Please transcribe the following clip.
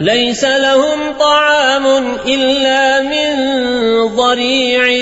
ليس لهم طعام إلا من ضريع